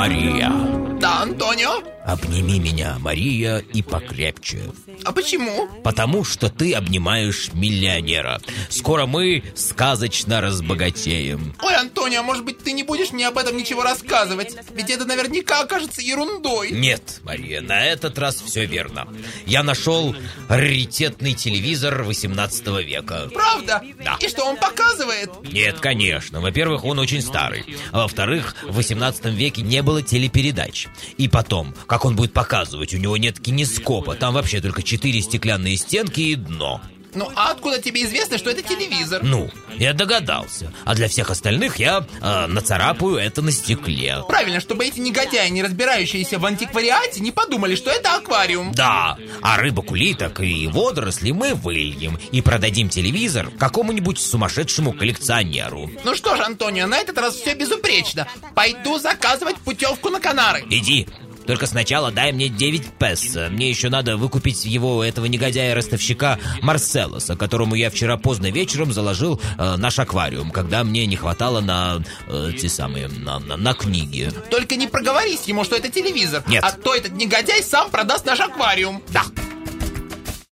Мария. Да, Антонио? Обними меня, Мария, и покрепче. А почему? Потому что ты обнимаешь миллионера. Скоро мы сказочно разбогатеем. Ой, Антонио, может быть, ты не будешь мне об этом ничего рассказывать? Ведь это наверняка окажется ерундой. Нет, Мария, на этот раз все верно. Я нашел раритетный телевизор 18 века. Правда? Да. И что он показывает? Нет, конечно. Во-первых, он очень старый. А во-вторых, в 18 веке не было телепередач. И потом, как он будет показывать? У него нет кинескопа. Там вообще только четыре стеклянные стенки и дно. Ну, а откуда тебе известно, что это телевизор? Ну, я догадался. А для всех остальных я э, нацарапаю это на стекле. Правильно, чтобы эти негодяи, не разбирающиеся в антиквариате, не подумали, что это аквариум. Да, а рыбок, улиток и водоросли мы выльем и продадим телевизор какому-нибудь сумасшедшему коллекционеру. Ну что ж, Антонио, на этот раз все безупречно. Пойду заказывать путевку на Канары. Иди, только сначала дай мне 9 песо. Мне еще надо выкупить его, этого негодяя-ростовщика Марселоса, которому я вчера поздно вечером заложил э, наш аквариум, когда мне не хватало на э, те самые, на, на, на книги. Только не проговорись ему, что это телевизор. Нет. А то этот негодяй сам продаст наш аквариум. Да.